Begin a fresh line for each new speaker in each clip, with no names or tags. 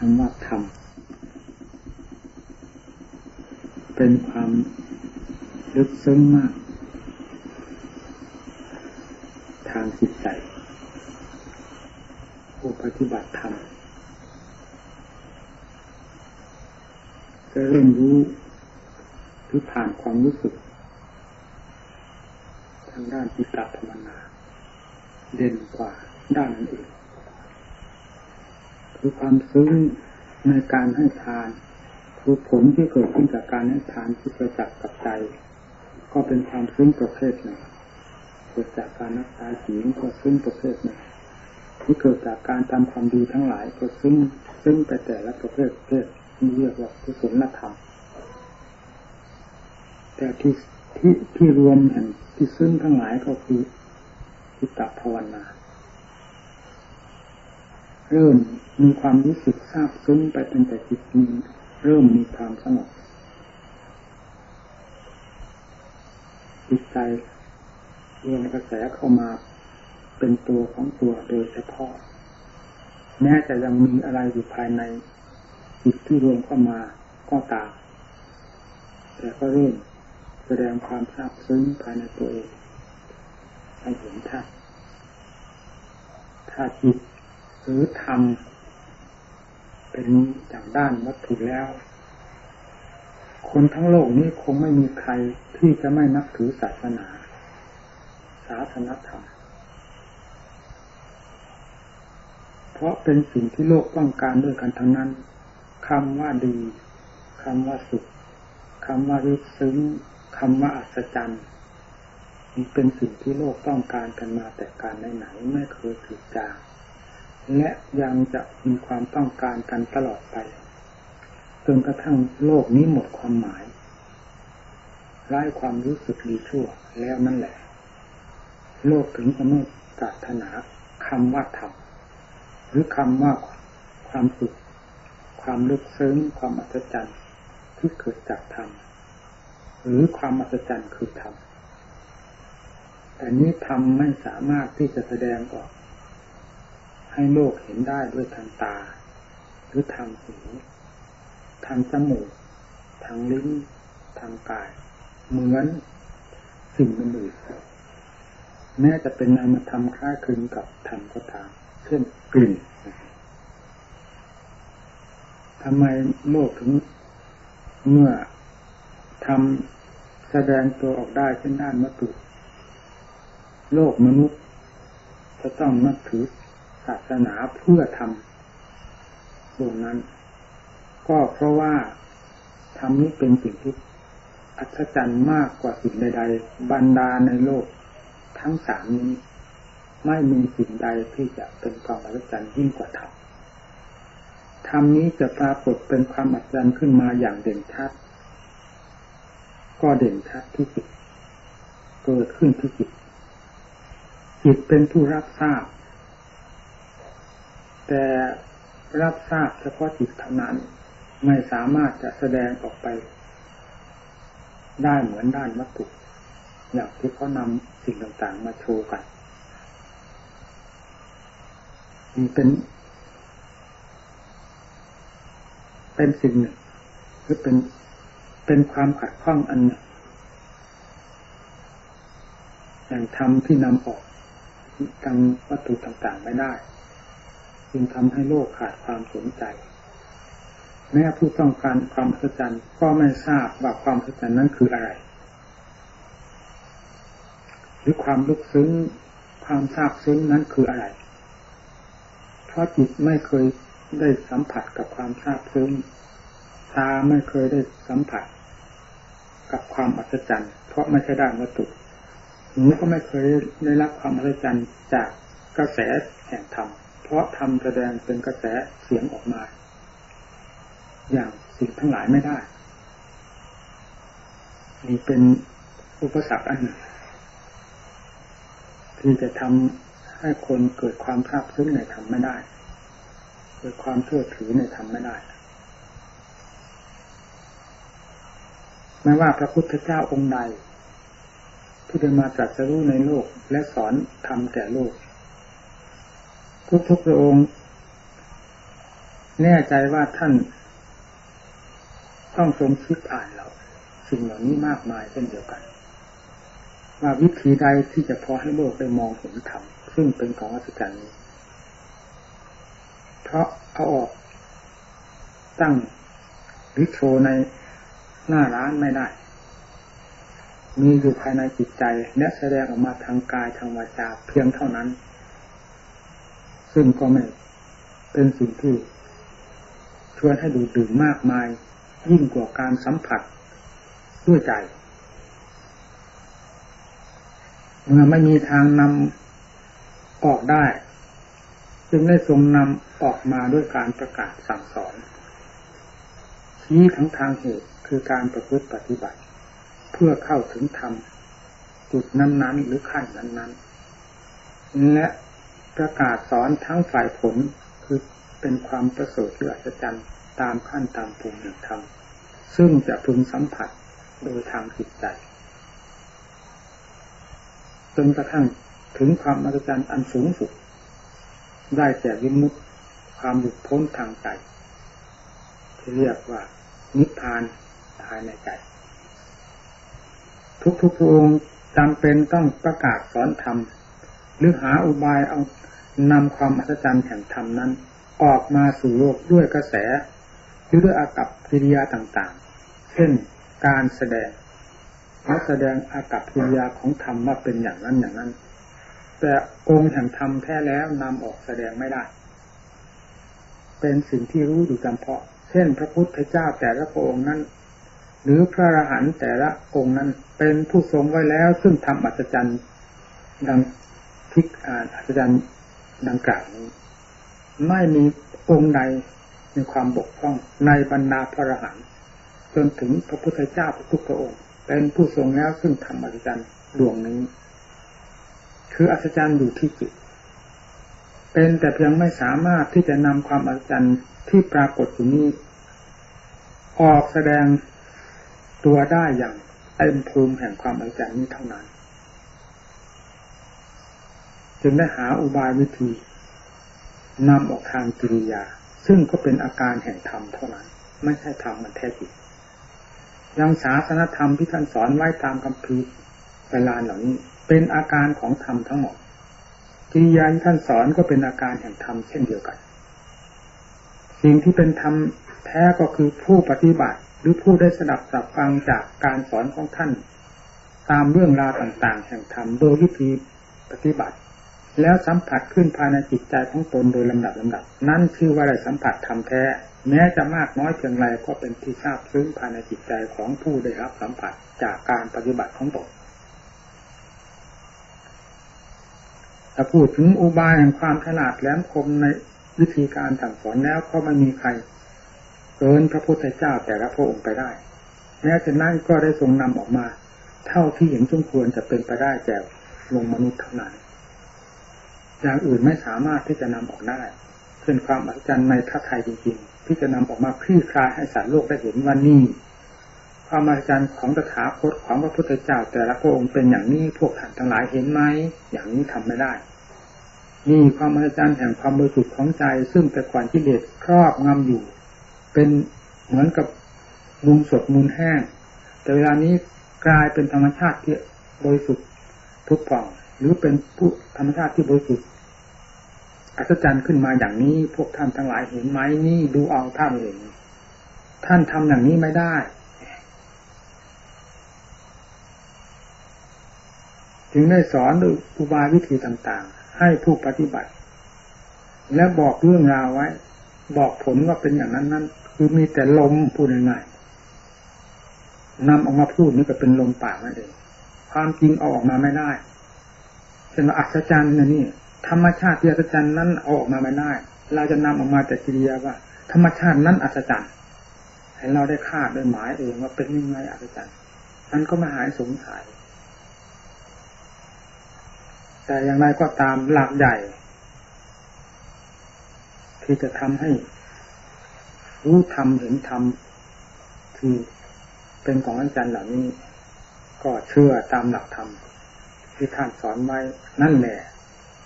คำว่าธรรมเป็นความลึกซึ้งมาก ทางจิตใจผู้ปฏิบัติธรรมจะเรียนรู้หรือผ่านความรู้สึก ทางด้านจิตตภาวนา เด่นกว่าด้านอื่น คือความซึ้งในการให้ทาน คือผลที่เกิดขึ้นจากการให้ทานที่ประจักษ์กับใจ ก็เป็นความซึ้งประเภทหนึ่งเกิดจากการนักษาศีลก็ซึ้งประเภทหนึ่งที่เกิดจากการทำความดีทั้งหลายก็ซึ้งซึ้งไปแต่ละประเภทประเภทนี่เรียกว่ากุศลธรรมแต่ที่ที่ที่รวมแห่งที่ซึ้งทั้งหลายก็คือจิตตภาวนา เริ่มมีความรู้สึกซาบซึ้งไปตั้งแต่จิตนี้เริ่มมีความสงบจิตใจรวมกระแสเข้ามาเป็นตัวของตัวโดยเฉพาะแม้จะยังมีอะไรอยู่ภายในจิตที่รวมเข้ามาก็ตามแต่ก็เริ่มแสดงความซาบซึ้งภายในตัวเองให้เห็นชัดถ้าจิต หรือธรรมเป็นจากด้านวัตถุแล้ว คนทั้งโลกนี้คงไม่มีใครที่จะไม่นับถือศาสนา ศาสนธรรม เพราะเป็นสิ่งที่โลกต้องการด้วยกันทั้งนั้นคำว่าดีคำว่าสุขคำว่ารึกซึ้งคำว่าอัศจรรย์มันเป็นสิ่งที่โลกต้องการกันมาแต่การไหนๆไม่เคยถือจาง และยังจะมีความต้องการกันตลอดไปจนกระทั่งโลกนี้หมดความหมายไร้ความรู้สึกดีชั่วแล้วนั่นแหละ โลกถึงจะไม่ปรารถนาคำว่าธรรมหรือคำว่าความสุข ความลึกซึ้งความอัศจรรย์ที่เกิดจากธรรมหรือความอัศจรรย์คือธรรมแต่นี้ธรรมไม่สามารถที่จะแสดงออก ให้โลกเห็นได้ด้วยทางตา หรือทางหูทางจมูก ทางลิ้น ทางกาย เหมือนสิ่งอื่นแม้จะเป็นนามธรรมคล้ายคลึงกับธรรมก็ตาม เช่นกลิ่นทำไมโลกถึงเมื่อทำแสดงตัวออกได้เช่นด้านวัตถุโลกมนุษย์จะต้องนับถือ ศาสนาเพื่อทำตรงนั้น ก็เพราะว่าทำนี้เป็นสิ่งที่อัศจรรย์มากกว่าสิ่งใด ๆ บรรดาในโลกทั้งสามนี้ ไม่มีสิ่งใดที่จะเป็นความอัศจรรย์ยิ่งกว่าธรรมธรรมนี้จะปรากฏเป็นความอัศจรรย์ขึ้นมาอย่างเด่นชัด ก็เด่นชัดที่จิตเกิดขึ้นที่จิตจิตเป็นผู้รับทราบ แต่รับทราบเฉพาะจิตเท่านั้น ไม่สามารถจะแสดงออกไป ได้เหมือนด้านวัตถุอย่างที่เขานำสิ่งต่างๆมาโชว์กันนี่เป็น เป็นสิ่งหนึ่งหรือเป็นเป็นความขัดข้องอันหนึ่งอย่างธรรมที่นำออกทางวัตถุต่างๆไม่ได้ จึงทำให้โลกขาดความสนใจ แม้ผู้ต้องการความอัศจรรย์ก็ไม่ทราบว่าความอัศจรรย์นั้นคืออะไร หรือความลึกซึ้งความทราบซึ้งนั้นคืออะไร เพราะจิตไม่เคยได้สัมผัสกับความทราบซึ้งตาไม่เคยได้สัมผัส กับความอัศจรรย์ เพราะไม่ใช่ด้านวัตถุหูก็ไม่เคยได้รับความอัศจรรย์จากกระแสแห่งธรรม เพราะทำแสดงเป็นกระแสเสียงออกมา อย่างสิ่งทั้งหลายไม่ได้นี่เป็นอุปสรรคอันหนึ่งที่จะทำให้คนเกิดความทราบซึ้งในธรรมไม่ได้ เกิดความเชื่อถือในธรรมไม่ได้ไม่ว่าพระพุทธเจ้าองค์ใดที่ได้มาตรัสรู้ในโลกและสอนธรรมแก่โลก ทุกๆพระองค์ แน่ใจว่าท่าน ต้องทรงคิดอ่านเรา สิ่งเหล่านี้มากมายเช่นเดียวกัน ว่าวิธีใดที่จะพอให้โลกได้มองเห็นธรรมซึ่งเป็นของอัศจรรย์นี้เพราะเอาออกตั้งวิโชในหน้าร้านไม่ได้ มีอยู่ภายในจิตใจ และแสดงออกมาทางกายทางวาจาเพียงเท่านั้น ซึ่งก็ไม่เป็นสิ่งที่ชวนให้ดูดื่มมากมาย ยิ่งกว่าการสัมผัสด้วยใจเมื่อไม่มีทางนำออกได้ จึงได้ทรงนำออกมาด้วยการประกาศสั่งสอนชี้ทั้งทางเหตุคือการประพฤติปฏิบัติ เพื่อเข้าถึงธรรมจุดนั้นๆ หรือขั้นนั้นๆและ ประกาศสอนทั้งฝ่ายผลคือเป็นความประเสริฐหรืออัศจรรย์ตามขั้นตามภูมิแห่งธรรมซึ่งจะพึงสัมผัสโดยทางจิตใจจนกระทั่งถึงความอัศจรรย์อันสูงสุด ได้แก่วิมุตติความหลุดพ้นทางใจที่เรียกว่านิพพานภายในใจ ทุกๆพระองค์จำเป็นต้องประกาศสอนธรรม หรือหาอุบายเอานำความอัศจรรย์แห่งธรรมนั้น ออกมาสู่โลกด้วยกระแส หรือด้วยอากับกิริยาต่างๆ เช่นการแสดงเขาแสดงอากับกิริยาของธรรมว่าเป็นอย่างนั้นอย่างนั้น แต่องค์แห่งธรรมแท้แล้วนำออกแสดงไม่ได้ เป็นสิ่งที่รู้อยู่จำเพาะ เช่น พระพุทธเจ้าแต่ละพระองค์นั้นหรือพระอรหันต์แต่ละองค์นั้นเป็นผู้ทรงไว้แล้ว ซึ่งทำอัศจรรย์ดัง ทิกอาอัศจรรย์ดังกล่าวนี้ ไม่มีองค์ใดมีความบกพร่องในบรรดาพระอรหันต์จนถึงพระพุทธเจ้าทุกพระองค์ เป็นผู้ทรงแล้วซึ่งทำอัศจรรย์ดวงนี้ คืออัศจรรย์อยู่ที่จิต เป็นแต่เพียงไม่สามารถที่จะนำความอัศจรรย์ที่ปรากฏอยู่นี้ ออกแสดงตัวได้อย่างเต็มภูมิแห่งความอัศจรรย์นี้เท่านั้น จึงได้หาอุบายวิธีนำออกทางกิริยา ซึ่งก็เป็นอาการแห่งธรรมเท่านั้น ไม่ใช่ธรรมมันแท้จริงยังศาสนธรรมที่ท่านสอนไว้ตามคำพีเวลาเหล่านี้ เป็นอาการของธรรมทั้งหมดกิริยาที่ท่านสอนก็เป็นอาการแห่งธรรมเช่นเดียวกัน สิ่งที่เป็นธรรมแท้ก็คือผู้ปฏิบัติ หรือผู้ได้สดับสับฟังจากการสอนของท่าน ตามเรื่องราวต่าง ๆ แห่งธรรมโดยวิธีปฏิบัติ แล้วสัมผัสขึ้นภายในจิตใจของตนโดยลำดับลำดับ นั่นชื่อว่าได้สัมผัสธรรมแท้ แม้จะมากน้อยเพียงไรก็เป็นที่ทราบซึ้งภายในจิตใจของผู้ได้รับสัมผัสจากการปฏิบัติของตนถ้าพูดถึงอุบายแห่งความฉลาดแหลมคมในวิธีการสั่งสอนแล้วก็ไม่มีใครเกินพระพุทธเจ้าแต่ละพระองค์ไปได้แม้จะนั่นก็ได้ทรงนำออกมา เท่าที่เห็นสมควรจะเป็นไปได้แก่ลงมนุษย์เท่านั้น อย่างอื่นไม่สามารถที่จะนำออกได้เช่นความอัศจรรย์ในพระไทยจริงๆที่จะนำออกมาคลี่คลายให้สารโลกได้เห็นว่านี่ความอัศจรรย์ของตถาคตของพระพุทธเจ้าแต่ละพระองค์เป็นอย่างนี้พวกท่านทั้งหลายเห็นไหมอย่างนี้ทำไม่ได้มีความอัศจรรย์แห่งความบริสุทธิ์ของใจ ซึ่งแต่ก่อนกิเลสครอบงำอยู่ เป็นเหมือนกับมูลสดมูลแห้ง แต่เวลานี้กลายเป็นธรรมชาติที่บริสุทธิ์ทุกฝ่องหรือเป็นผู้ธรรมชาติที่บริสุทธิ์ อัศจรรย์ขึ้นมาอย่างนี้ พวกท่านทั้งหลายเห็นไหมนี่ดูเอาท่านเองท่านทำอย่างนี้ไม่ได้ จึงได้สอนด้วยอุบายวิธีต่างๆ ให้ผู้ปฏิบัติ และบอกเรื่องราวไว้ บอกผลว่าเป็นอย่างนั้นนั้นคือมีแต่ลมพูดง่ายๆนำออกมาพูดนี่ก็เป็นลมปากนั่นเองความจริงเอาออกมาไม่ได้เช่นอัศจรรย์นะนี่ ธรรมชาติที่อัศจรรย์นั้นเอาออกมาไม่ได้ เราจะนำออกมาแต่กิริยาว่า ธรรมชาตินั้นอัศจรรย์ให้เราได้คาดได้หมายเองว่าเป็นยังไงอัศจรรย์นั้นก็มาหายสงสัยแต่อย่างไรก็ตามหลักใหญ่ ที่จะทำให้ รู้ธรรมเห็นธรรมคือเป็นของอาจารย์เหล่านี้ ก็เชื่อตามหลักธรรมที่ท่านสอนไว้นั่นแหละ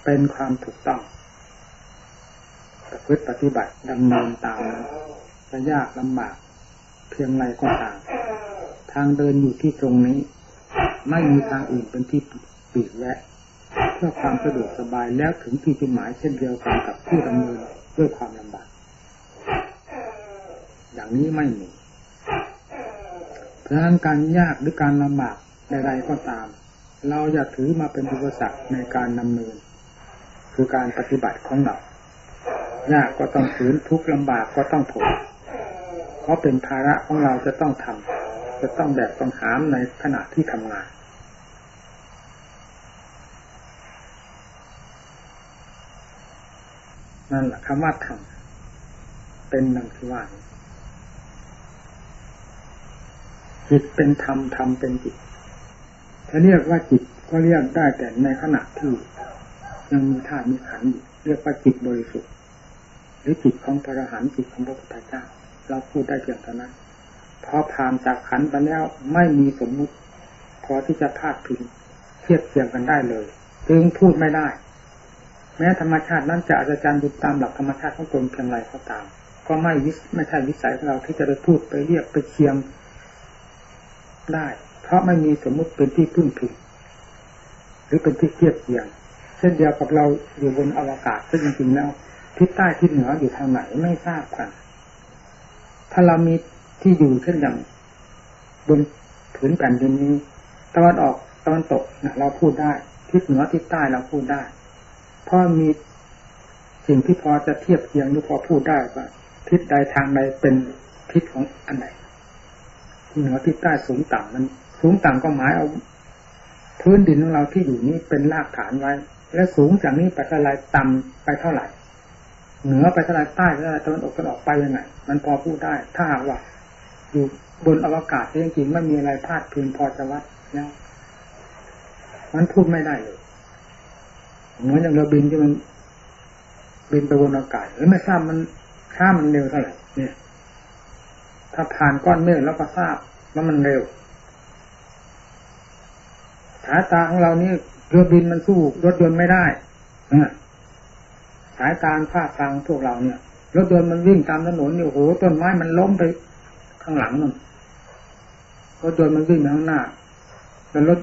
เป็นความถูกต้องประพฤติปฏิบัติดำเนินตามจะยากลำบาก เพียงไรก็ตาม ทางเดินอยู่ที่ตรงนี้ ไม่มีทางอื่นเป็นที่ปิดแวะ เพื่อความสะดวกสบายแล้วถึงที่จุดหมายเช่นเดียวกันกับผู้ดำเนินด้วยความลำบาก อย่างนี้ไม่มีเพราะฉะนั้นการยากหรือการลำบากใดๆก็ตาม เราอย่าถือมาเป็นอุปสรรคในการดำเนิน คือการปฏิบัติของเรายากก็ต้องฝืนทุกข์ลำบากก็ต้องทนเพราะเป็นภาระของเราจะต้องทำจะต้องแบกต้องหามในขณะที่ทำงาน นั่นแหละคำว่าทำเป็นนังที่ว่าจิตเป็นธรรมธรรมเป็นจิตถ้าเรียกว่าจิตก็เรียกได้แต่ในขณะที่ ยังมีธาตุมีขันอยู่เรียกว่าจิตบริสุทธิ์ หรือจิตของพระอรหันต์จิตของพระพุทธเจ้า เราพูดได้เพียงเท่านั้นพอผ่านจากขันไปแล้วไม่มีสมมุติพอที่จะพาดพิงเทียบเทียงกันได้เลยจึงพูดไม่ได้ แม้ธรรมชาตินั้นจะอาจารย์ดูตามหลักธรรมชาติของตนเพียงไรก็ตาม ก็ไม่วิไม่ใช่วิสัยของเราที่จะไปพูดไปเรียกไปเคียงได้ เพราะไม่มีสมมุติเป็นที่พึ่งพิงหรือเป็นที่เทียบเทียง ช่นเดียวกับเราอยู่บนอวกาศซึ่งจริงๆแล้วทิศใต้ทิศเหนืออยู่ทางไหนไม่ทราบกัน ถ้าเรามีที่อยู่เช่นอย่างบนผืนแผ่นดินนี้ตะวันออกตะวันตกนะเราพูดได้ ทิศเหนือทิศใต้เราพูดได้เพราะมีสิ่งที่พอจะเทียบเทียงหรือพอพูดได้ว่าทิศใดทางใดเป็นทิศของอันไหนที่เหนือทิศใต้สูงต่ำมัน สูงต่ำก็หมายเอา พื้นดินของเราที่อยู่นี้เป็นรากฐานไว้ และสูงจากนี้ไปเท่าไรต่ำไปเท่าไหร่ เหนือไปเท่างใต้ไปทางตะวันออกตะวันออกไปยังไงมันพอพูดได้ ถ้าหากว่าอยู่บนอวกาศจริงๆไม่มีอะไรพาดพิงพอจะวัดแล้วมันพูดไม่ได้เลยเหมือนอย่างเราบินที่มันบินไปบนอากาศแล้วไม่ทราบมันข้ามมันเร็วเท่าไหร่เนี่ย ถ้าผ่านก้อนเมฆแล้วก็ทราบว่ามันเร็วสายตาของเรานี่ รือบินมันสู้รถยนต์ไม่ได้สายการภาคกลางพวกเราเนี่ยรถยนต์มันวิ่งตามถนนเนี่ยโอ้โหต้นไม้มันล้มไปข้างหลังนั่นรถยนต์มันวิ่งข้างหน้าแล้วรถ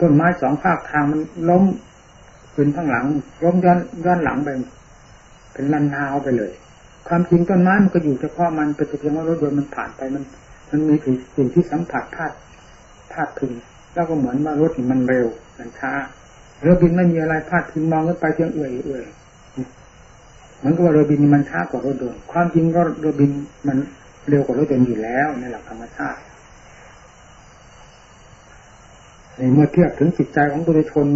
ต้นไม้สองภาคทางมันล้มขึ้นข้างหลังล้มย้อนย้อนหลังไปเป็นลันนาวไปเลย ความจริงต้นไม้มันก็อยู่เฉพาะมันเป็นเพียงว่ารถยนต์มันผ่านไปมัน มันมีสิ่งที่สัมผัสพาดพาดถึงแล้วก็เหมือนว่ารถมันเร็วมันช้า เรือบินไม่มีอะไรพาดถึงมองขึ้นไปเพียงเอื่อยเอื่อยมันก็ว่าเรือบินมันช้ากว่ารถยนต์ความจริงก็เรือบินมันเร็วกว่ารถยนต์อยู่แล้วในหลักธรรมชาติในเมื่อเทียบถึงจิตใจของบุรุชน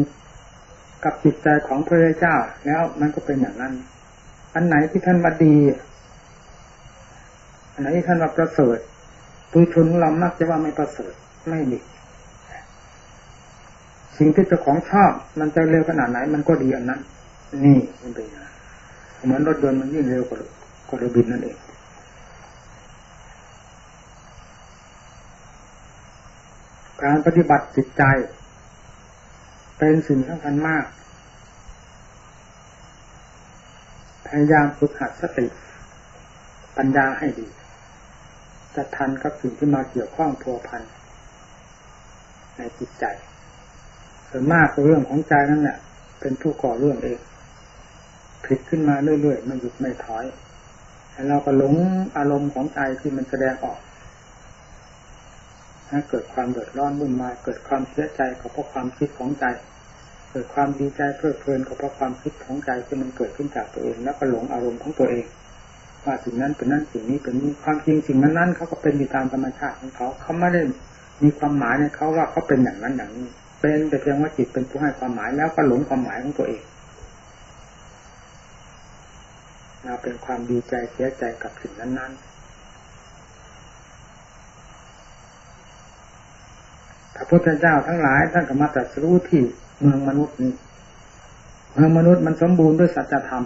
กับจิตใจของพระเจ้า แล้วมันก็เป็นอย่างนั้น อันไหนที่ท่านว่าดี อันไหนที่ท่านว่าประเสริฐบุรุชนเรามักจะว่าไม่ประเสริฐไม่ดี สิ่งที่เจ้าของชอบมันจะเร็วขนาดไหน มันก็ดีอันนั้น นี่มันเป็นอย่างเหมือนรถยนต์มันยิ่งเร็วกว่ากว่าเรือบินนั่นเองการปฏิบัติจิตใจ เป็นสิ่งสำคัญมาก พยายามฝึกหัดสติ ปัญญาให้ดี จะทันกับสิ่งที่มาเกี่ยวข้องพัวพันในจิตใจ ส่วนมากเรื่องของใจนั่นแหละเป็นผู้ก่อเรื่องเองผิดขึ้นมาเรื่อยๆไม่หยุดไม่ถอยแล้วเราก็หลงอารมณ์ของใจที่มันแสดงออกให้เกิดความเดือดร้อนวุ่นวายเกิดความเสียใจก็เพราะความคิดของใจ เกิดความดีใจเพลิดเพลินก็เพราะความคิดของใจที่มันเกิดขึ้นจากตัวเอง แล้วก็หลงอารมณ์ของตัวเองว่าสิ่งนั้นเป็นนั้นสิ่งนี้เป็นนี้ความจริงสิ่งนั้นนั้นเขาก็เป็นไปตามธรรมชาติของเขาเขาไม่ได้มีความหมายในเขาว่าเขาเป็นอย่างนั้นอย่างนี้ เป็นแต่เพียงว่าจิตเป็นผู้ให้ความหมายแล้วก็หลงความหมายของตัวเองเราเป็นความดีใจเสียใจกับสิ่งนั้น ๆ พระพุทธเจ้าทั้งหลายท่านก็มาตรัสรู้ที่เมืองมนุษย์นี้เมืองมนุษย์มันสมบูรณ์ด้วยสัจธรรม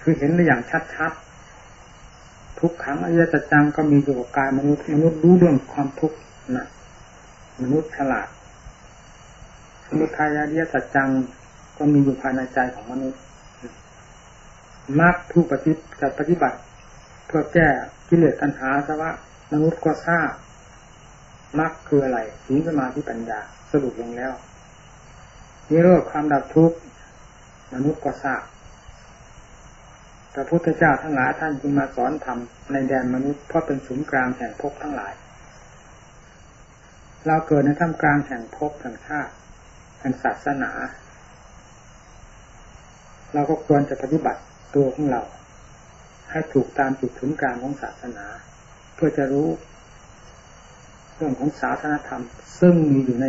คือเห็นได้อย่างชัดๆ ทุกครั้งอริยสัจจังก็มีอยู่กับกายมนุษย์ มนุษย์รู้เรื่องความทุกข์นะ มนุษย์ฉลาดสมุทัยอริยสัจจังก็มีอยู่ภายในใจของมนุษย์มรรคผู้ปฏิบัติปฏิบัติเพื่อแก้กิเลสตัณหาสวะมนุษย์ก็ทราบมรรคคืออะไรศีลสมาธิปัญญาสรุปลงแล้วนิโรธความดับทุกข์มนุษย์ก็ทราบพระพุทธเจ้าทั้งหลายท่านจึงมาสอนธรรมในแดนมนุษย์เพราะเป็นศูนย์กลางแห่งภพทั้งหลาย เราเกิดในท่ามกลางแห่งภพแห่งชาติแห่งศาสนา เราก็ควรจะปฏิบัติตัวของเรา ให้ถูกตามจุดศูนย์กลางของศาสนา เพื่อจะรู้ เรื่องของศาสนธรรม ซึ่งมีอยู่ใน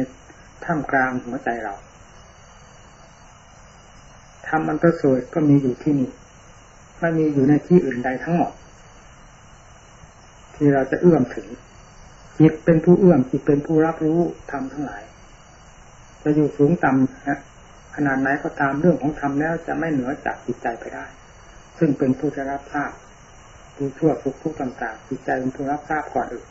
ท่ามกลางหัวใจเราธรรมอันประเสริฐก็มีอยู่ที่นี่ไม่มีอยู่ในที่อื่นใดทั้งหมด ที่เราจะเอื้อมถึง จิตเป็นผู้เอื้อมจิตเป็นผู้รับรู้ธรรมทั้งหลาย จะอยู่สูงต่ำขนาดไหนก็ตามเรื่องของธรรมแล้วจะไม่เหนือจากจิตใจไปได้ ซึ่งเป็นผู้จะรับทราบดูชั่วทุกทุกต่างๆจิตใจเป็นผู้รับทราบก่อนอื่น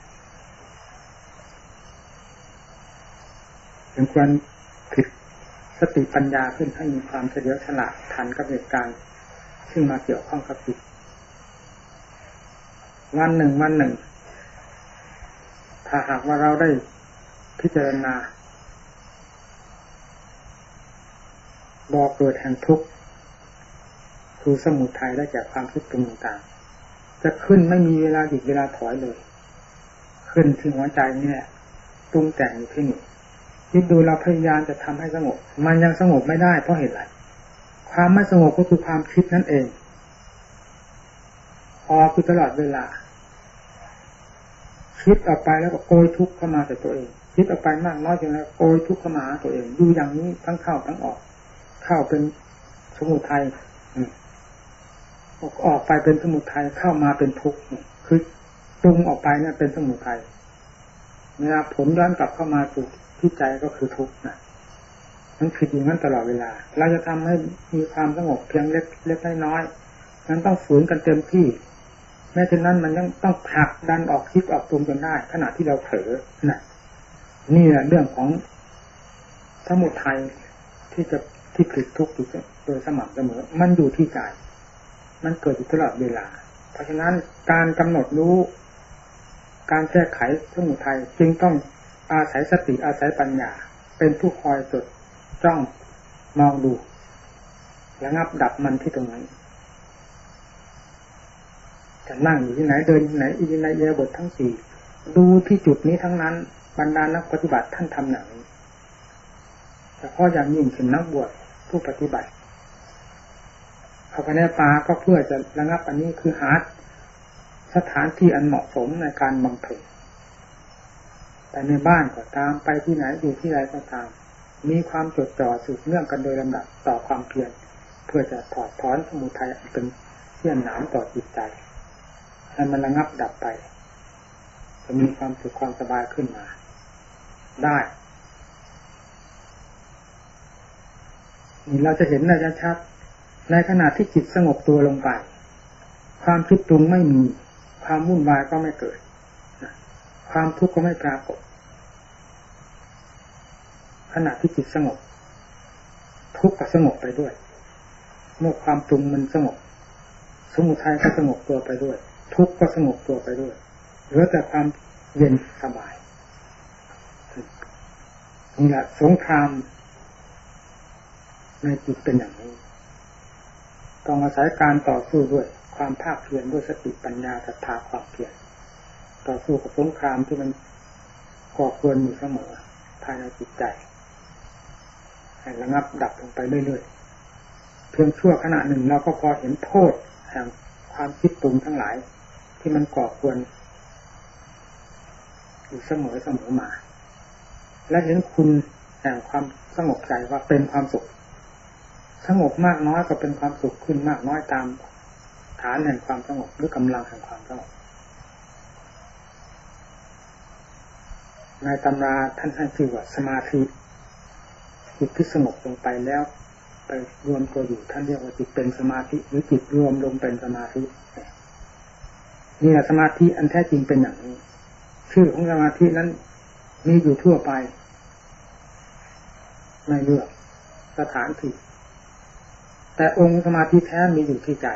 เป็นควรผิดสติปัญญาขึ้นให้มีความเฉลียวฉลาดทันกับเหตุการณ์ซึ่งมาเกี่ยวข้องกับจิตวันหนึ่งวันหนึ่ง ถ้าหากว่าเราได้พิจารณาบอกเกิดแห่งทุกข์คือสมุทัยได้จากความคิดตรงต่างๆจะขึ้นไม่มีเวลาหยุดเวลาถอยเลย ขึ้นถึงหัวใจเนี่ยปรุงแต่งอยู่ที่นี่คิดดูเราพยายามจะทำให้สงบ มันยังสงบไม่ได้เพราะเหตุไรความไม่สงบก็คือความคิดนั่นเองพอคือตลอดเวลา คิดออกไปแล้วก็โกยทุกข์เข้ามาแต่ตัวเอง คิดออกไปมากน้อยจนแล้วโกยทุกข์เข้ามาตัวเองดูอย่างนี้ทั้งเข้าทั้งออก เข้าเป็นสมุทัยออกออกไปเป็นสมุทัยเข้ามาเป็นทุกข์คือปรุงออกไปเนี่ยเป็นสมุทัยเวลาผลย้อนกลับเข้ามาสู่ที่ใจก็คือทุกข์นะมันผิดอย่างนั้นตลอดเวลา เราจะทำให้มีความสงบเพียงเล็กเล็กน้อยนั้นต้องฝืนกันเต็มที่ แม้เช่นนั้นมันยังต้องผลักดันออกคิดออกตรงจนได้ ขณะที่เราเผลอนะนี่แหละเรื่องของสมุทัยที่จะที่ผลิตทุกข์อยู่โดยสม่ำเสมอ มันอยู่ที่ใจมันเกิดอยู่ตลอดเวลา เพราะฉะนั้นการกำหนดรู้ การแก้ไขสมุทัยจึงต้องอาศัยสติอาศัยปัญญา เป็นผู้คอยจดจ้องมองดูระงับดับมันที่ตรงนั้น จะนั่งอยู่ที่ไหนเดินที่ไหนอินในเยบททั้งสี่ดูที่จุดนี้ทั้งนั้น บรรดานักปฏิบัติท่านทำอย่างนี้แต่พาะอย่างยิ่งถึงนักบวชผู้ปฏิบัติเขาไปในป่าก็เพื่อจะระงับอันนี้คือหาสถานที่อันเหมาะสมในการบำเพ็ญแต่ในบ้านก็ตามไปที่ไหนอยู่ที่ไรก็ตาม มีความจดจ่อสืบเนื่องกันโดยลำดับต่อความเพียรเพื่อจะถอดถอนสมุทัยเป็นเสี้ยนหนามต่อจิตใจ ให้มันระงับดับไป จะมีความสุขความสบายขึ้นมา ได้ นี่เราจะเห็นได้ชัดในขณะที่จิตสงบตัวลงไป ความคิดตรุงไม่มี ความวุ่นวายก็ไม่เกิด ความทุกข์ก็ไม่ปรากฏ ขณะที่จิตสงบ ทุกข์ก็สงบไปด้วย เมื่อความปรุงมันสงบ สมุทัยก็สงบตัวไปด้วย ทุกข์ก็สงบตัวไปด้วยเหลือแต่ความเย็นสบายนี่แหละสงครามในจิตเป็นอย่างนี้ ต้องอาศัยการต่อสู้ด้วยความภาคเพียรด้วยสติปัญญาศรัทธาความเพียรต่อสู้กับสงครามที่มันก่อเกินอยู่เสมอภายในจิตใจให้ระงับดับลงไปเรื่อยๆเพียงชั่วขณะหนึ่งเราก็พอเห็นโทษแห่งความคิดปรุงทั้งหลาย ที่มันก่อควรอยู่เสมอเสมอมา และเห็นคุณแห่งความสงบใจว่าเป็นความสุข สงบมากน้อยก็เป็นความสุขขึ้นมากน้อยตามฐานแห่งความสงบหรือกำลังแห่งความสงบในตำราท่านให้ชื่อว่าสมาธิจิตที่สงบลงไปแล้ว ไปรวมตัวอยู่ท่านเรียกว่าจิตเป็นสมาธิ หรือจิตรวมลงเป็นสมาธิ นี่แหละสมาธิอันแท้จริงเป็นอย่างนี้ ชื่อของสมาธินั้นมีอยู่ทั่วไป ไม่เลือกสถานที่แต่องค์สมาธิแท้มีอยู่ที่ใจ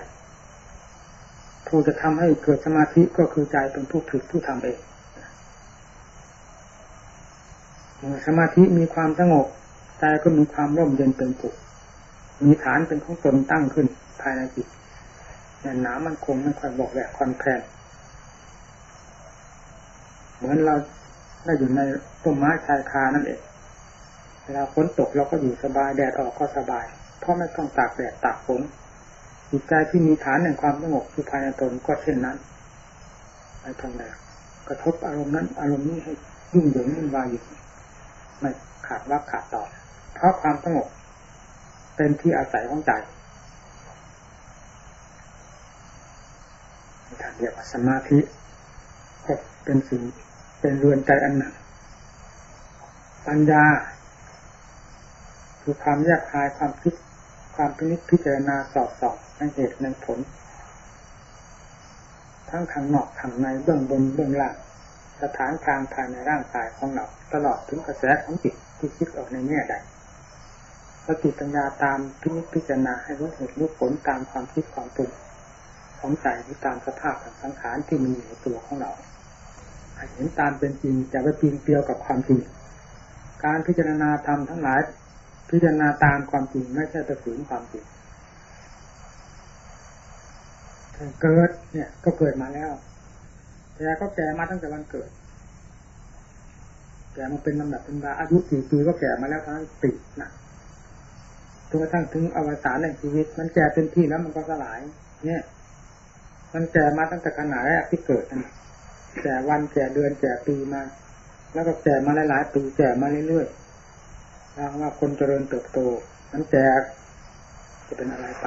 ผู้จะทำให้เกิดสมาธิก็คือใจเป็นผู้ถึกผู้ทำเองเมื่อสมาธิมีความสงบใจก็มีความร่มเย็นเป็นสุขมีฐานเป็นของตนตั้งขึ้นภายในจิต แน่นหนามันคงไม่ค่อยบอกแหวกคอนแคลนเหมือนเราได้อยู่ในต้นไม้ชายคานั่นเองเวลาฝนตกเราก็อยู่สบายแดดออกก็สบาย เพราะไม่ต้องตากแดดตากฝนจิตใจที่มีฐานแห่งความสงบอยู่ภายในตนก็เช่นนั้นไม่ต้งแดดกระทบอารมณ์นั้น อารมณ์นี้ให้ยุ่งเหยิงวุ่นวายอยู่ไม่ขาดว่าขาดต่อเพราะความสงบเป็นที่อาศัยของใจ ทางเรียกว่าสมาธิก็เป็นสิ่งเป็นเรือนใจอันหนึ่งปัญญา คือความแยกคายความคิดความพินิจพิจารณาสอบสอบในเหตุในผล ทั้งทางนอกทางในเบื้องบนเบื้องล่างสถานทางภายในร่างกายของเราตลอดถึงกระแสของจิตที่คิดออกในแง่ใดสติปัญญาตามพินิจพิจารณาให้รู้เหตุรู้ผลตามความคิดความปรุง ของใจที่ตามสภาพของสังขารที่มีอยู่ในตัวของเราเห็นตามเป็นจริงจะไปปีนเปียวกับความจริง การพิจารณาธรรมทั้งหลาย พิจารณาตามความจริงไม่ใช่ไปฝืนความจริงเกิดเนี่ยก็เกิดมาแล้วแต่ก็แก่มาตั้งแต่วันเกิด แก่มาเป็นลำดับเป็นบาอายุกี่ปีก็แก่มาแล้วทั้งปีนะจนกระทั่งถึงอวสานในชีวิต มันแก่เป็นที่แล้วมันก็สลาย เนี่ย มันแก่มาตั้งแต่ขนาดแรกที่เกิดนั่นแก่วันแก่เดือนแก่ปีมา แล้วก็แก่มาหลายๆปีแก่มาเรื่อยๆร่างว่าคนเจริญเติบโต มันแก่จะเป็นอะไรไป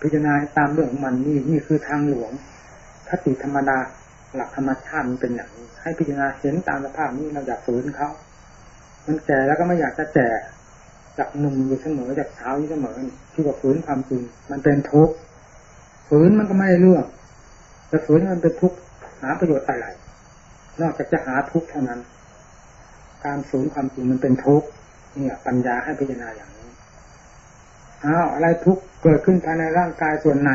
พิจารณาตามเรื่องของมันนี่นี่คือทางหลวงคติธรรมดาหลักธรรมชาติมันเป็นอย่างนี้ ให้พิจารณาเห็นตามสภาพนี้เราอยากฝืนเขา มันแก่แล้วก็ไม่อยากจะแก่จากหนุ่มอยู่เสมอจากสาอยู่เสมอที่ว่าฝืนความจริง มันเป็นทุกข์ ฝืนมันก็ไม่เรื่องจะฝืนมันเป็นทุกข์หาประโยชน์อะไร นอกจากจะหาทุกข์เท่านั้น การฝืนความจริงมันเป็นทุกข์เนี่ยปัญญาให้พิจารณาอย่างนี้อ้าวอะไรทุกข์เกิดขึ้นภายในร่างกายส่วนไหน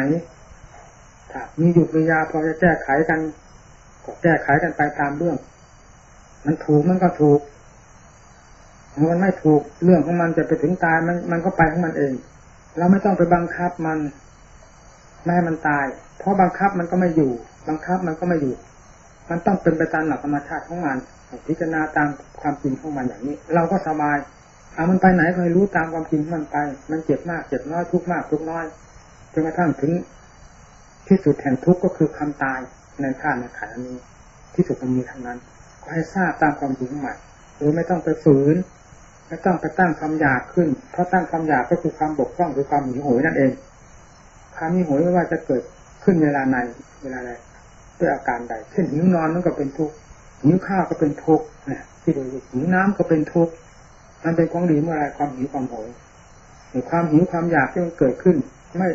ถ้ามีหยุดมียาพอจะแก้ไขกันก็แก้ไขกันไปตามเรื่อง มันถูกมันก็ถูกมันไม่ถูกเรื่องของมันจะไปถึงตายมันมันก็ไปของมันเอง เราไม่ต้องไปบังคับมัน ไม่ให้มันตาย เพราะบังคับมันก็ไม่อยู่ บังคับมันก็ไม่อยู่ มันต้องเป็นไปตามหลักธรรมชาติของมันพิจารณาตามความจริงของมันอย่างนี้ เราก็สบายเอามันไปไหนก็ให้รู้ตามความจริงมันไป มันเจ็บมากเจ็บน้อยทุกมากทุกน้อยจนกระทั่งถึงที่สุดแห่งทุกข์ก็คือความตายในข้าในขันนี้ ที่สุดมันมีทั้งนั้น ก็ให้ทราบตามความจริงใหม่หรือไม่ต้องไปฝืนไม่ต้องไปตั้งความอยากขึ้น เพราะตั้งความอยากก็คือความบกพร่องหรือความหิวโหยนั่นเอง ความหิวโหยไม่ว่าจะเกิดขึ้นเวลาไหนเวลาใดด้วยอาการใด เช่นหิวนอนมันก็เป็นทุกข์หิวข้าวก็เป็นทุกข์นะที่ดูหิวน้ำก็เป็นทุกข์มันเป็นของดีเมื่อไรความหิวความโหยหรือความหิวความอยากที่มันเกิดขึ้น ไม่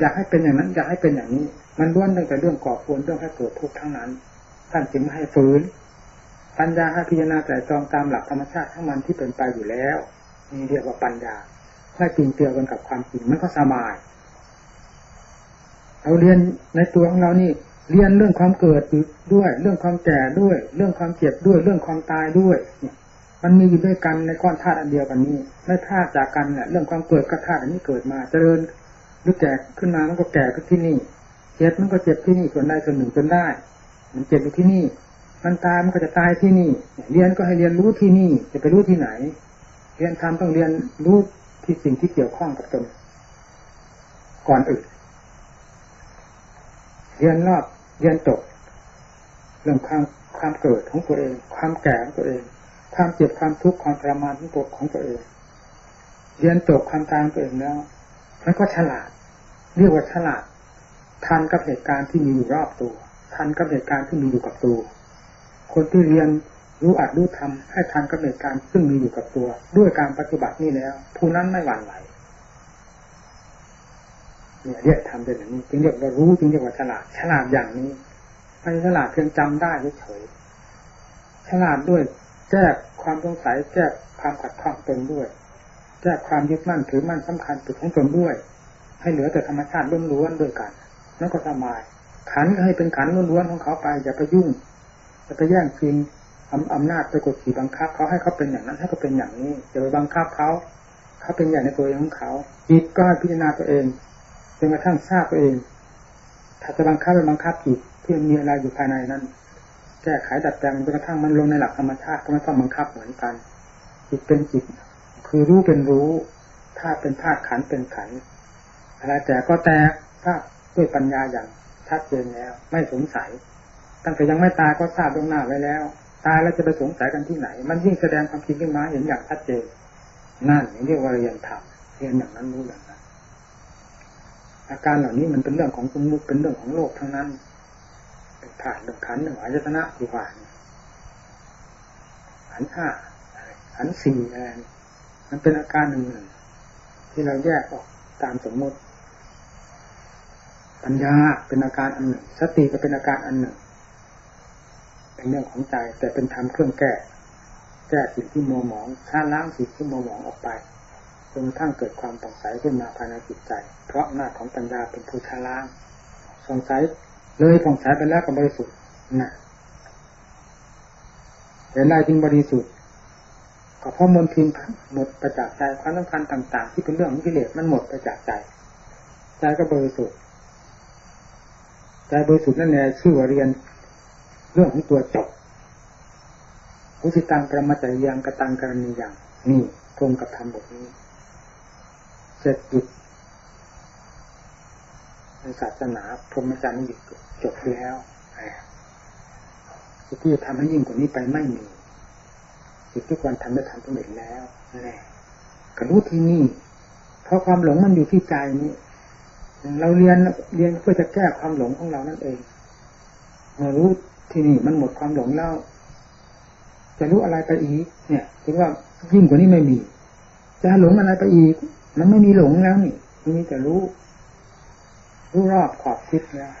อยากให้เป็นอย่างนั้นอยากให้เป็นอย่างนี้ มันล้วนตั้งแต่เรื่องก่อควรเรื่องให้เกิดทุกข์ทั้งนั้นท่านจึงไม่ให้ฝืนปัญญาให้พิจารณาแต่ตรองตามหลักธรรมชาติทั้งมันที่เป็นไปอยู่แล้วนี่เรียกว่าปัญญาถ้าจริงเตียวกันกับความจริงมันก็สบาย เราเรียนในตัวของเรานี่เรียนเรื่องความเกิดด้วย เรื่องความแก่ด้วย เรื่องความเจ็บด้วย เรื่องความตายด้วยมันมีอยู่ด้วยกันในก้อนธาตุอันเดียวกันนี้ไม่ธาตุจากกันเนี่ยเรื่องความเกิดกับธาตุอันนี้เกิดมา เจริญหรือแก่ขึ้นมามันก็แก่ขึ้นที่นี่เจ็บมันก็เจ็บที่นี่ส่วนใดส่วนหนึ่งจนได้ มันเจ็บอยู่ที่นี่ มันตายมันก็จะตายที่นี่ เรียนก็ให้เรียนรู้ที่นี่ จะไปรู้ที่ไหน เรียนทำต้องเรียนรู้ที่สิ่งที่เกี่ยวข้องกับตนก่อนอื่น เรียนรอบเรียนจบเรื่องความความเกิดของตัวเอง ความแก่ของตัวเอง ความเจ็บความทุกข์ความทรมานของตัวของตัวเอง เรียนจบความตายของตัวเองแล้วมันก็ฉลาดเรียกว่าฉลาดทันกับเหตุการณ์ที่มีอยู่รอบตัวทันกับเหตุการณ์ที่มีอยู่กับตัว คนที่เรียนรู้อัดรู้ทำให้ทันกับเหตุการณ์ซึ่งมีอยู่กับตัว ด้วยการปฏิบัตินี่แล้ว ผู้นั้นไม่หวั่นไหว เนี่ยเรียกทำเป็นอย่างนี้จึงเรียกว่ารู้จึงเรียกว่าฉลาด ฉลาดอย่างนี้ไม่ฉลาดเพียงจำได้เฉยฉลาดด้วยแก้ความสงสัยแก้ความขัดข้องตนด้วยแก้ความยึดมั่นถือมั่นสำคัญจุดของตนด้วย ให้เหลือแต่ธรรมชาติล้วนๆด้วยกันนั่นก็สบาย ขันก็ให้เป็นขันล้วนๆของเขาไปอย่าไปยุ่งอย่าไปแย่งชิงอำอำนาจไปกดขี่บังคับเขาให้เขาเป็นอย่างนั้นให้เขาเป็นอย่างนี้อย่าไปบังคับเขาเขาเป็นอย่างในตัวเองของเขาจิตก็พิจารณาตัวเอง จนกระทั่งทราบตัวเองถ้าจะบังคับไปบังคับจิตที่มีอะไรอยู่ภายในนั้นแก้ไขดัดแปลงจนกระทั่งมันลงในหลักธรรมชาติก็ไม่ต้องบังคับเหมือนกัน จิตเป็นจิต คือรู้เป็นรู้ธาตุเป็นธาตุขันเป็นขันอะไรแต่ก็แต่ทราบด้วยปัญญาอย่างชัดเจนแล้ว ไม่สงสัย ตั้งแต่ยังไม่ตายก็ทราบลงหน้าไว้แล้ว ตายแล้วจะไปสงสัยกันที่ไหน มันยิ่งแสดงความจริงขึ้นมาเห็นอย่างชัดเจนนั่นเรียกว่าเรียนธรรมเรียนอย่างนั้นรู้อย่าง อาการเหล่านี้มันเป็นเรื่องของสมมติเป็นเรื่องของโลกทั้งนั้นเป็นผ่านเรื่องขันหนึ่งอายตนะที่ผ่านขันห้าขันสี่อะไรมันเป็นอาการหนึ่งหนึ่งที่เราแยกออกตามสมมติ ปัญญาเป็นอาการอันหนึ่ง สติก็เป็นอาการอันหนึ่ง เป็นเรื่องของใจแต่เป็นธรรมเครื่องแก้ แก้สิ่งที่มัวหมองช้าล้างสิ่งที่มัวหมองออกไป จนกระทั่งเกิดความผ่องใสขึ้นมาภายในจิตใจ เพราะหน้าของปัญญาเป็นผู้ชาล้างผ่องใสเลยผ่องใสไปแล้วก็บริสุทธิ์นะเห็นไรจึงบริสุทธิ์ก็เพราะมนทินหมดประจากใจความสำคัญต่าง ๆ ที่เป็นเรื่องของกิเลสมันหมดประจากใจใจก็บริสุทธิ์ใจบริสุทธิ์นั่นแหละชื่อว่าเรียนเรื่องของตัวจบอุสิตังประมาจายังกตังกรณีอย่างนี่ตรงกับธรรมบทนี้ เสร็จจิตในศาสนาพรหมจรรย์หยุดจบแล้วที่จะทำให้ยิ่งกว่านี้ไปไม่มีสิ่งที่ควรทำได้ทำสำเร็จแล้วแน่ก็รู้ที่นี่ เพราะความหลงมันอยู่ที่ใจนี้เราเรียนเรียนเพื่อจะแก้ความหลงของเรานั่นเองเรารู้ที่นี่มันหมดความหลงแล้วจะรู้อะไรไปอีก เนี่ยถือว่ายิ่งกว่านี้ไม่มี จะหลงอะไรไปอีก มันไม่มีหลงแล้วนี่มันมีแต่รู้รู้รอบขอบคิดแล้ว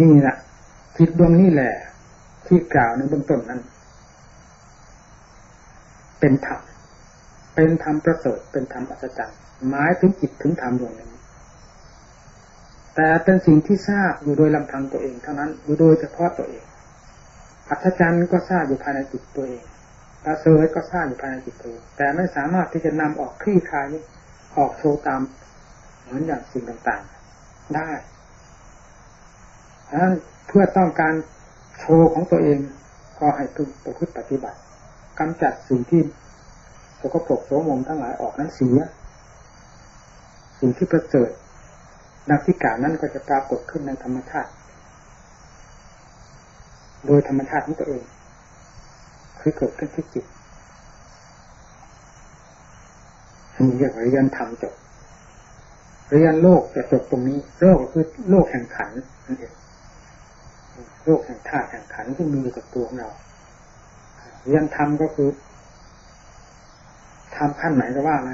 นี่แหละคิดดวงนี้แหละ ที่กล่าวในเบื้องต้นนั้น เป็นธรรมเป็นธรรมประเสริฐเป็นธรรมอัศจรรย์หมายถึงจิตถึงธรรมดวงนี้แต่เป็นสิ่งที่ทราบอยู่โดยลำพังตัวเองเท่านั้นอยู่โดยเฉพาะตัวเองอัศจรรย์ก็ทราบอยู่ภายในจิตตัวเอง ประเสริฐก็ทราบอยู่ภายในจิตตัวแต่ไม่สามารถที่จะนำออกคลี่คลายออกโชว์ตามเหมือนอย่างสิ่งต่างๆ ได้ดังนั้นเพื่อต้องการโชว์ของตัวเองก็ให้พึงประพฤติปฏิบัติกำจัดสิ่งที่สกปรกโสมมทั้งหลายออกนั้นเสีย สิ่งที่ประเสริฐนักที่กล่าวนั้นก็จะปรากฏขึ้นในธรรมชาติ โดยธรรมชาติของตัวเอง คือเกิดขึ้นที่จิตนี่เรียกว่าเรียนธรรมจบเรียนโลกจะจบตรงนี้ โลกก็คือโลกแห่งขันนั่นเองโลกแห่งธาตุแห่งขันที่มีอยู่กับตัวของเรา เรียนธรรมก็คือทำขั้นไหนก็ว่าอะไร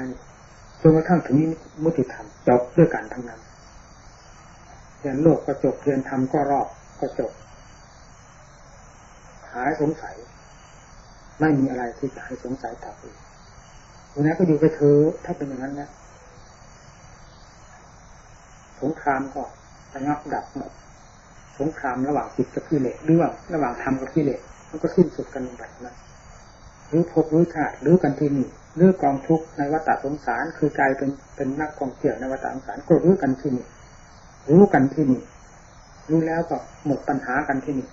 จนกระทั่งถึงนี้มุติธรรมจบด้วยกันทั้งนั้น เรียนโลกก็จบเรียนธรรมก็รอบก็จบหายสงสัย ไม่มีอะไรที่จะให้สงสัยต่อไปวันนี้ก็อยู่ไปเธอถ้าเป็นอย่างนั้นนะสงครามก็ระงับดับหมดสงครามระหว่างจิตกับกิเลสเรื่องระหว่างธรรมกับกิเลสมันก็สิ้นสุดกันลงไปนะหรือพบหรือชาติหรือกันที่นี่หรือกองทุกข์ในวัฏสงสาร คือใจเป็นเป็นนักกองเกี่ยวในวัฏสงสารก็รู้กันที่นี่รู้กันที่นี่รู้แล้วก็หมดปัญหากันที่นี่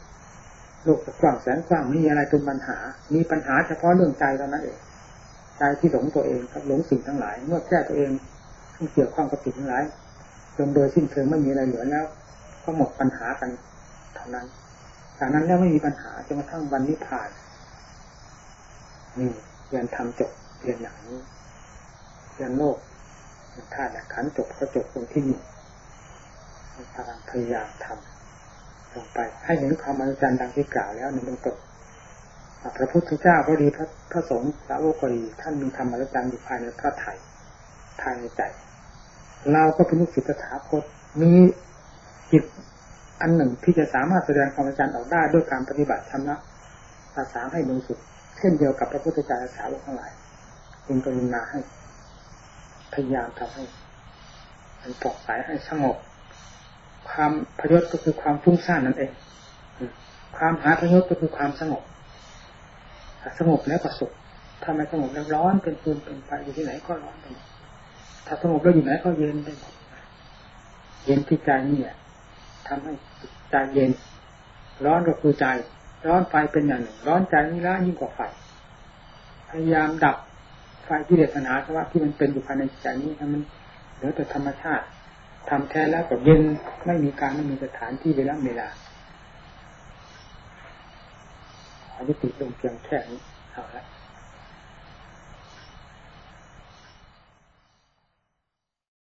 ลกกว้างแสนกว้างมีอะไรเป็นปัญหา มีปัญหาเฉพาะเรื่องใจเท่านั้นเองใจที่หลงตัวเองกับหลงสิ่งทั้งหลาย เมื่อแก้ตัวเองที่เกี่ยวข้องกับสิ่งทั้งหลายจนโดยสิ้นเชิงไม่มีอะไรเหลือแล้ว ก็หมดปัญหากันเท่านั้นจากนั้นแล้วไม่มีปัญหาจนกระทั่งวันนิพพานนี่เรียนทำจบเรียนอย่างนี้เรียนโลกธาตุขันจบก็จบตรงที่นี่พยายามพยายามทำ ลงไป ให้เห็นความอัศจรรย์ดังที่กล่าวแล้วในเบื้องต้นพระพุทธเจ้าก็ดีพระพระสงฆ์สาวกก็ดีท่านมีธรรมอัศจรรย์อยู่ภายในพระไถ่ภายในใจ เราก็เป็นลูกศิษย์สถาคตมีจิตอันหนึ่งที่จะสามารถแสดงความอัศจรรย์ออกได้ด้วยการปฏิบัติธรรมะภาษาให้บริสุทธิ์เช่นเดียวกับพระพุทธเจ้าสาวกทั้งหลายจึงกรุณาให้พยายามทำให้มันปลอดสายให้สงบ ความพยศก็คือความฟุ้งซ่านนั่นเอง ความหาพยศก็คือความสงบสงบแล้วก็สุขถ้าไม่สงบแล้วร้อนเป็นฟืนเป็นไฟอยู่ที่ไหนก็ร้อนไปถ้าสงบแล้วอยู่ไหนก็เย็นไปหมดเย็นที่ใจนี่แหละทำให้ใจเย็น ร้อนก็คือใจ ร้อนไฟเป็นอย่างหนึ่ง ร้อนใจนี่ละยิ่งกว่าไฟ พยายามดับไฟที่เดชนาเพราะว่าที่มันเป็นอยู่ภายในใจนี้มันเหลือแต่ธรรมชาติ ทำแท้แล้วก็เย็นไม่มีการไม่มีสถานที่เวลาเวลาอายุติลงเพียงแค่นี้เอาละ